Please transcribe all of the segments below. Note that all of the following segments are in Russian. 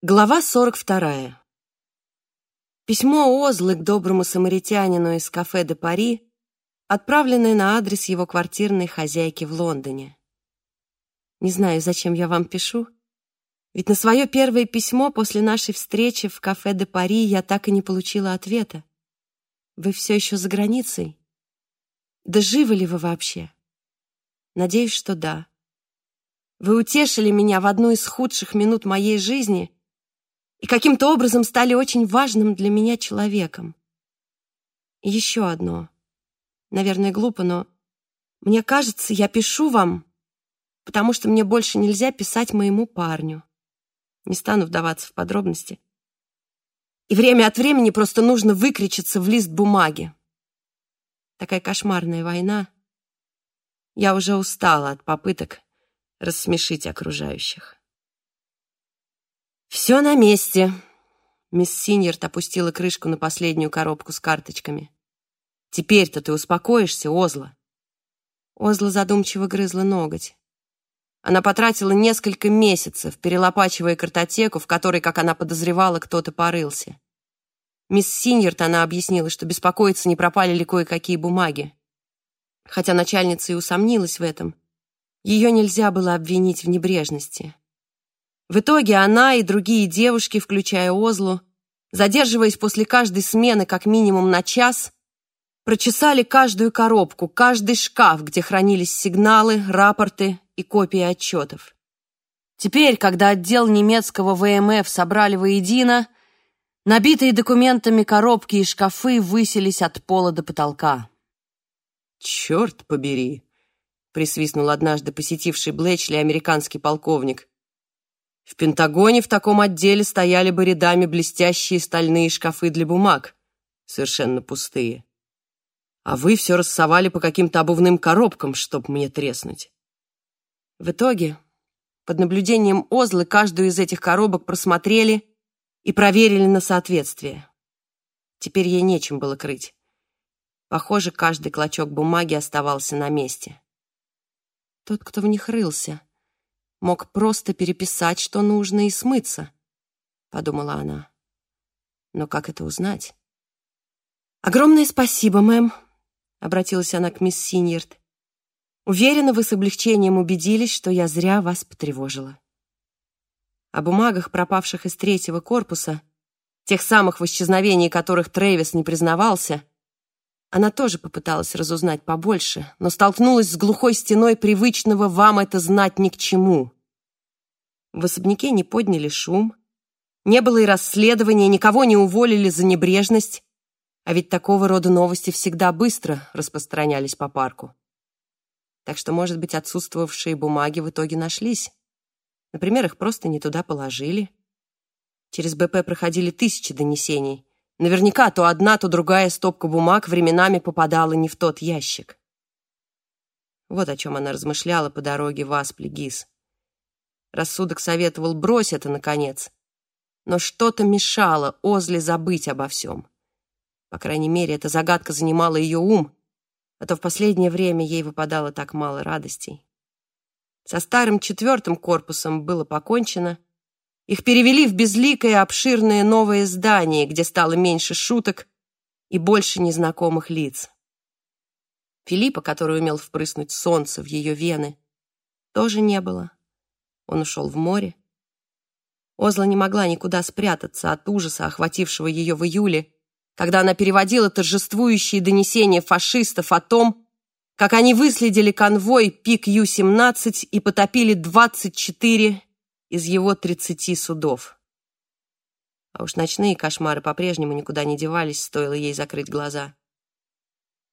Глава 42. Письмо Озлы к доброму самаритянину из кафе де Пари, отправленное на адрес его квартирной хозяйки в Лондоне. Не знаю, зачем я вам пишу, ведь на свое первое письмо после нашей встречи в кафе де Пари я так и не получила ответа. Вы все еще за границей? Да живы ли вы вообще? Надеюсь, что да. Вы утешили меня в одну из худших минут моей жизни — и каким-то образом стали очень важным для меня человеком. Еще одно. Наверное, глупо, но мне кажется, я пишу вам, потому что мне больше нельзя писать моему парню. Не стану вдаваться в подробности. И время от времени просто нужно выкричиться в лист бумаги. Такая кошмарная война. Я уже устала от попыток рассмешить окружающих. «Все на месте!» Мисс Синьерт опустила крышку на последнюю коробку с карточками. «Теперь-то ты успокоишься, Озла!» Озла задумчиво грызла ноготь. Она потратила несколько месяцев, перелопачивая картотеку, в которой, как она подозревала, кто-то порылся. Мисс Синьерт она объяснила, что беспокоится, не пропали ли кое-какие бумаги. Хотя начальница и усомнилась в этом, ее нельзя было обвинить в небрежности. В итоге она и другие девушки, включая Озлу, задерживаясь после каждой смены как минимум на час, прочесали каждую коробку, каждый шкаф, где хранились сигналы, рапорты и копии отчетов. Теперь, когда отдел немецкого ВМФ собрали воедино, набитые документами коробки и шкафы высились от пола до потолка. «Черт побери!» — присвистнул однажды посетивший Блэчли американский полковник. В Пентагоне в таком отделе стояли бы рядами блестящие стальные шкафы для бумаг, совершенно пустые. А вы все рассовали по каким-то обувным коробкам, чтоб мне треснуть. В итоге, под наблюдением Озлы, каждую из этих коробок просмотрели и проверили на соответствие. Теперь ей нечем было крыть. Похоже, каждый клочок бумаги оставался на месте. Тот, кто в них рылся, мог просто переписать, что нужно, и смыться, — подумала она. Но как это узнать? «Огромное спасибо, мэм», — обратилась она к мисс Синьерт. «Уверена, вы с облегчением убедились, что я зря вас потревожила». О бумагах, пропавших из третьего корпуса, тех самых в исчезновении которых Трэвис не признавался, она тоже попыталась разузнать побольше, но столкнулась с глухой стеной привычного «вам это знать ни к чему». В особняке не подняли шум, не было и расследования, никого не уволили за небрежность, а ведь такого рода новости всегда быстро распространялись по парку. Так что, может быть, отсутствовавшие бумаги в итоге нашлись. Например, их просто не туда положили. Через БП проходили тысячи донесений, Наверняка то одна, то другая стопка бумаг временами попадала не в тот ящик. Вот о чем она размышляла по дороге в Асплигис. Рассудок советовал брось это, наконец. Но что-то мешало Озле забыть обо всем. По крайней мере, эта загадка занимала ее ум, а то в последнее время ей выпадало так мало радостей. Со старым четвертым корпусом было покончено — их перевели в безликое обширное новое здание, где стало меньше шуток и больше незнакомых лиц. Филиппа, который умел впрыснуть солнце в ее вены, тоже не было. Он ушел в море. Озла не могла никуда спрятаться от ужаса, охватившего ее в июле, когда она переводила торжествующие донесения фашистов о том, как они выследили конвой пик Ю-17 и потопили 24 из его тридцати судов. А уж ночные кошмары по-прежнему никуда не девались, стоило ей закрыть глаза.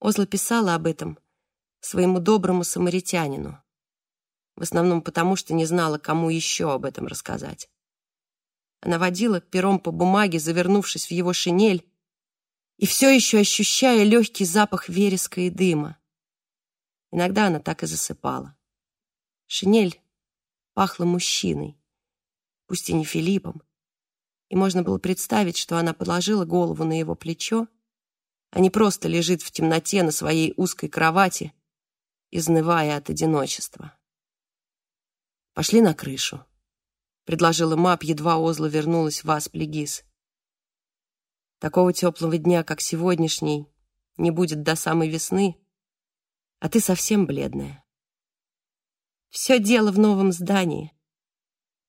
Озла писала об этом своему доброму самаритянину, в основном потому, что не знала, кому еще об этом рассказать. Она водила пером по бумаге, завернувшись в его шинель, и все еще ощущая легкий запах вереска и дыма. Иногда она так и засыпала. Шинель пахла мужчиной пусть и не Филиппом, и можно было представить, что она положила голову на его плечо, а не просто лежит в темноте на своей узкой кровати, изнывая от одиночества. Пошли на крышу. — предложила Мап, едва Озла вернулась в Асплигис. «Такого теплого дня, как сегодняшний, не будет до самой весны, а ты совсем бледная». «Все дело в новом здании».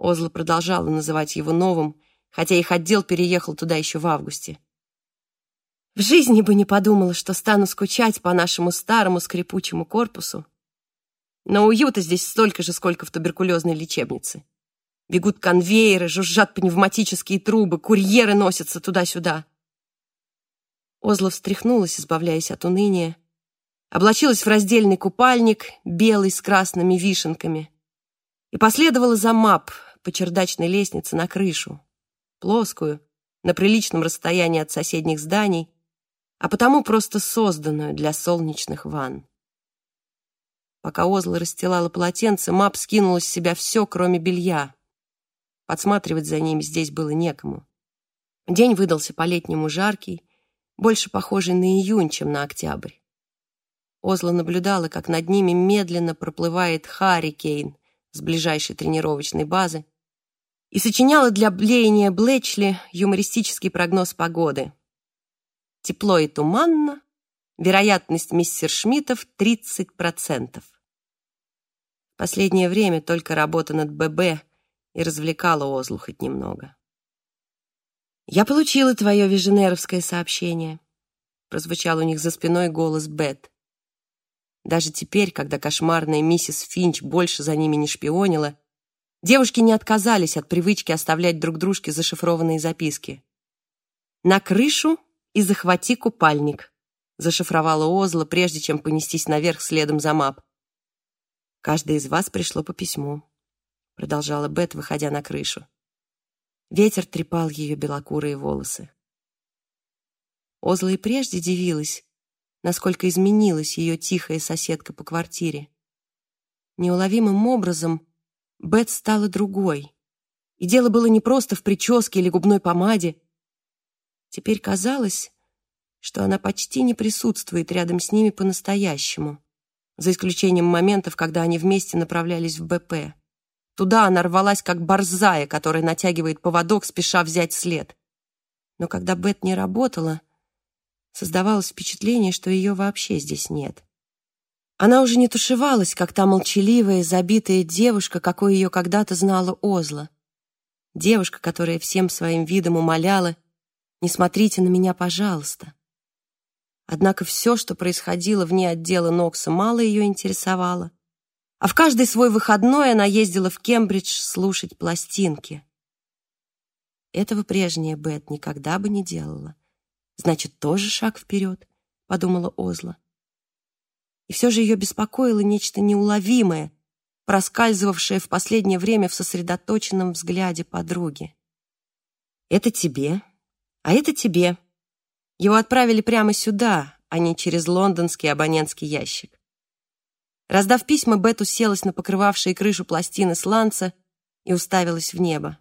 Озла продолжала называть его новым, хотя их отдел переехал туда еще в августе. В жизни бы не подумала, что стану скучать по нашему старому скрипучему корпусу. Но уюта здесь столько же, сколько в туберкулезной лечебнице. Бегут конвейеры, жужжат пневматические трубы, курьеры носятся туда-сюда. Озла встряхнулась, избавляясь от уныния, облачилась в раздельный купальник, белый с красными вишенками, и последовала за мап по чердачной лестнице на крышу, плоскую, на приличном расстоянии от соседних зданий, а потому просто созданную для солнечных ванн. Пока Озла расстилала полотенце, Мап скинула с себя все, кроме белья. Подсматривать за ними здесь было некому. День выдался по-летнему жаркий, больше похожий на июнь, чем на октябрь. Озла наблюдала, как над ними медленно проплывает Харри Кейн с ближайшей тренировочной базы и сочиняла для блеяния Блэчли юмористический прогноз погоды. Тепло и туманно, вероятность мистер Шмидтов 30%. В последнее время только работа над ББ и развлекала Озлу хоть немного. «Я получила твое виженеровское сообщение», — прозвучал у них за спиной голос Бет. Даже теперь, когда кошмарная миссис Финч больше за ними не шпионила, девушки не отказались от привычки оставлять друг дружке зашифрованные записки. «На крышу и захвати купальник», — зашифровала Озла, прежде чем понестись наверх следом за мап. «Каждый из вас пришло по письму продолжала Бет, выходя на крышу. Ветер трепал ее белокурые волосы. Озла и прежде дивилась, насколько изменилась ее тихая соседка по квартире. Неуловимым образом Бет стала другой. И дело было не просто в прическе или губной помаде. Теперь казалось, что она почти не присутствует рядом с ними по-настоящему, за исключением моментов, когда они вместе направлялись в БП. Туда она рвалась, как борзая, которая натягивает поводок, спеша взять след. Но когда Бет не работала, создавалось впечатление, что ее вообще здесь нет. Она уже не тушевалась, как та молчаливая, забитая девушка, какой ее когда-то знала Озла. Девушка, которая всем своим видом умоляла «Не смотрите на меня, пожалуйста». Однако все, что происходило вне отдела Нокса, мало ее интересовало а в каждый свой выходной она ездила в Кембридж слушать пластинки. Этого прежняя Бет никогда бы не делала. Значит, тоже шаг вперед, подумала Озла. И все же ее беспокоило нечто неуловимое, проскальзывавшее в последнее время в сосредоточенном взгляде подруги. «Это тебе, а это тебе». Его отправили прямо сюда, а не через лондонский абонентский ящик. Раздав письма, Бет уселась на покрывавшие крышу пластины сланца и уставилась в небо.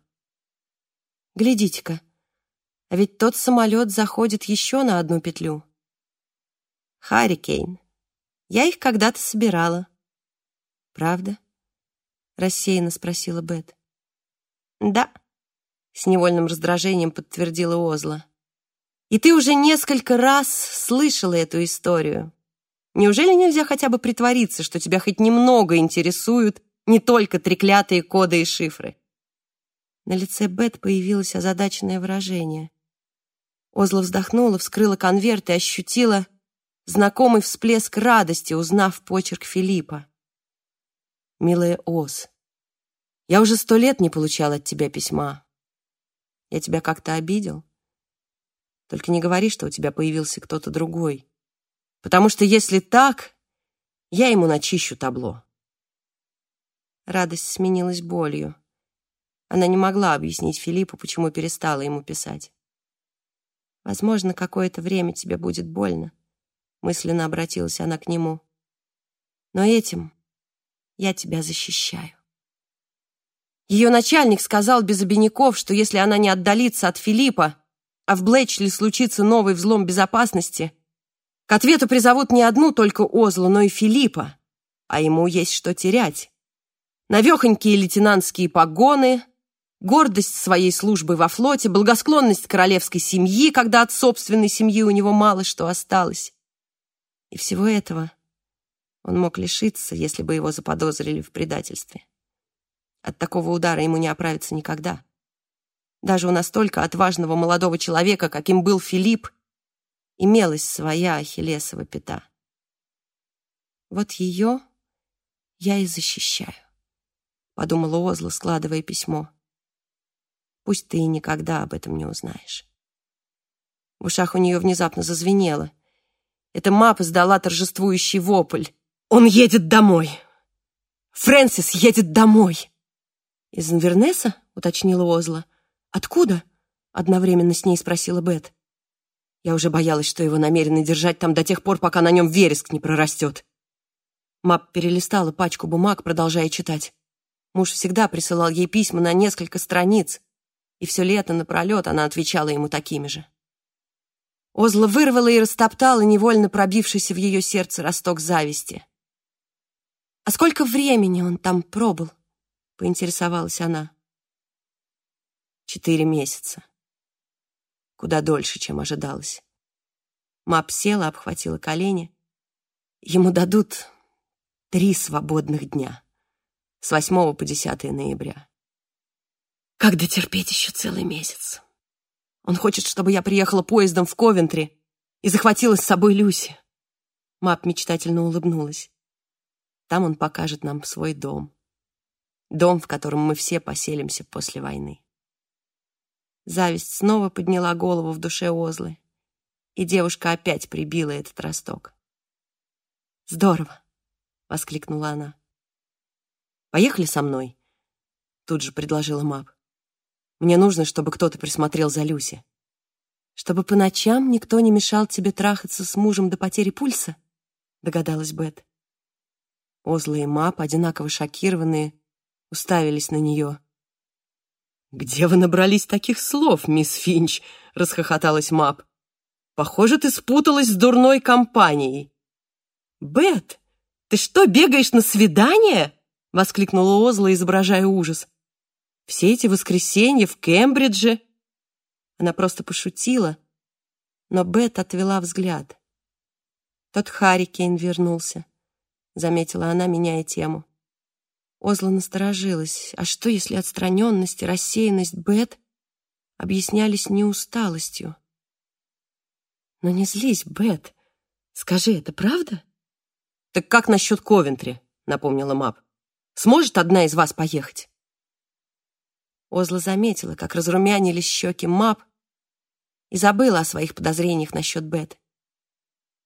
«Глядите-ка, а ведь тот самолет заходит еще на одну петлю». «Харрикейн. Я их когда-то собирала». «Правда?» — рассеянно спросила Бет. «Да», — с невольным раздражением подтвердила Озла. «И ты уже несколько раз слышала эту историю. Неужели нельзя хотя бы притвориться, что тебя хоть немного интересуют не только треклятые коды и шифры? На лице Бет появилось озадаченное выражение. Озла вздохнула, вскрыла конверт и ощутила знакомый всплеск радости, узнав почерк Филиппа. «Милая Оз, я уже сто лет не получал от тебя письма. Я тебя как-то обидел? Только не говори, что у тебя появился кто-то другой потому что если так, я ему начищу табло. Радость сменилась болью. Она не могла объяснить Филиппу, почему перестала ему писать. «Возможно, какое-то время тебе будет больно», — мысленно обратилась она к нему. «Но этим я тебя защищаю». Ее начальник сказал без обиняков, что если она не отдалится от Филиппа, а в Блэчли случится новый взлом безопасности, к ответу призовут не одну только Озлу, но и Филиппа, а ему есть что терять. Навехонькие лейтенантские погоны, гордость своей службы во флоте, благосклонность королевской семьи, когда от собственной семьи у него мало что осталось. И всего этого он мог лишиться, если бы его заподозрили в предательстве. От такого удара ему не оправиться никогда. Даже у настолько отважного молодого человека, каким был Филипп, имелась своя ахиллесова пята. Вот ее я и защищаю, подумала Озла, складывая письмо. Пусть ты и никогда об этом не узнаешь. В ушах у нее внезапно зазвенело. Эта мапа сдала торжествующий вопль. «Он едет домой! Фрэнсис едет домой!» «Из Инвернеса?» — уточнила Озла. «Откуда?» — одновременно с ней спросила Бет. Я уже боялась, что его намерены держать там до тех пор, пока на нем вереск не прорастет. Мап перелистала пачку бумаг, продолжая читать. Муж всегда присылал ей письма на несколько страниц, и все лето напролет она отвечала ему такими же. Озла вырвала и растоптала невольно пробившийся в ее сердце росток зависти. «А сколько времени он там пробыл?» — поинтересовалась она. «Четыре месяца. Куда дольше, чем ожидалось». Мап села, обхватила колени. «Ему дадут три свободных дня. С 8 по 10 ноября. Как дотерпеть еще целый месяц? Он хочет, чтобы я приехала поездом в Ковентри и захватила с собой Люси. Мап мечтательно улыбнулась. Там он покажет нам свой дом. Дом, в котором мы все поселимся после войны. Зависть снова подняла голову в душе Озлы, и девушка опять прибила этот росток. «Здорово!» — воскликнула она. «Поехали со мной», — тут же предложила Мап. Мне нужно, чтобы кто-то присмотрел за Люси. Чтобы по ночам никто не мешал тебе трахаться с мужем до потери пульса, догадалась Бет. Озла и Мап, одинаково шокированные, уставились на нее. «Где вы набрались таких слов, мисс Финч?» — расхохоталась Мап. «Похоже, ты спуталась с дурной компанией». «Бет, ты что, бегаешь на свидание?» — воскликнула Озла, изображая ужас. Все эти воскресенья в Кембридже. Она просто пошутила, но Бет отвела взгляд. Тот Харрикейн вернулся, заметила она, меняя тему. Озла насторожилась. А что, если отстраненность и рассеянность Бет объяснялись не усталостью? Но не злись, Бет. Скажи, это правда? Так как насчет Ковентри? Напомнила Мап. Сможет одна из вас поехать? Озла заметила, как разрумянились щеки Мап и забыла о своих подозрениях насчет Бет.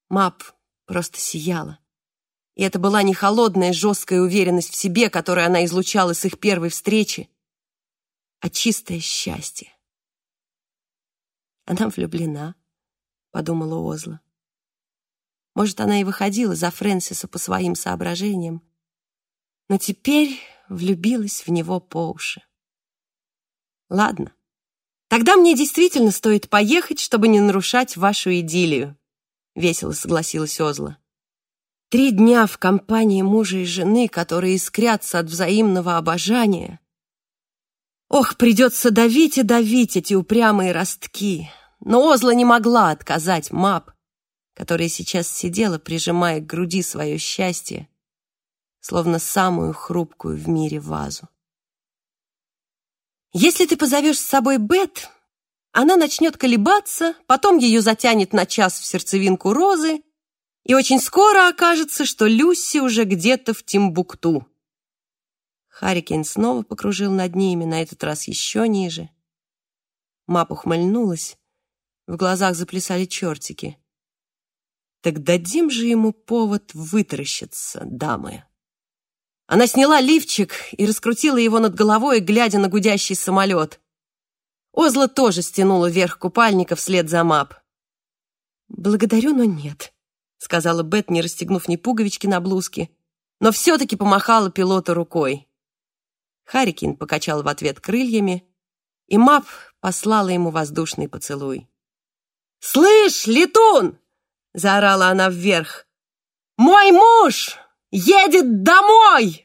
Мап просто сияла. И это была не холодная, жесткая уверенность в себе, которую она излучала с их первой встречи, а чистое счастье. «Она влюблена», — подумала Озла. Может, она и выходила за Фрэнсиса по своим соображениям, но теперь влюбилась в него по уши. Ладно. Тогда мне действительно стоит поехать, чтобы не нарушать вашу идиллию, весело согласилась Озла. Три дня в компании мужа и жены, которые искрятся от взаимного обожания. Ох, придется давить и давить эти упрямые ростки. Но Озла не могла отказать Мап, которая сейчас сидела, прижимая к груди свое счастье, словно самую хрупкую в мире вазу. Если ты позовешь с собой Бет, она начнет колебаться, потом ее затянет на час в сердцевинку розы, и очень скоро окажется, что Люси уже где-то в Тимбукту. Харрикен снова покружил над ними, на этот раз еще ниже. Мап ухмыльнулась, в глазах заплясали чертики. Так дадим же ему повод вытаращиться, дамы. Она сняла лифчик и раскрутила его над головой, глядя на гудящий самолет. Озла тоже стянула вверх купальника вслед за Мап. «Благодарю, но нет», — сказала Бет, не расстегнув ни пуговички на блузке, но все-таки помахала пилоту рукой. Харрикин покачал в ответ крыльями, и Мап послала ему воздушный поцелуй. «Слышь, летун!» — заорала она вверх. «Мой муж!» едет домой!»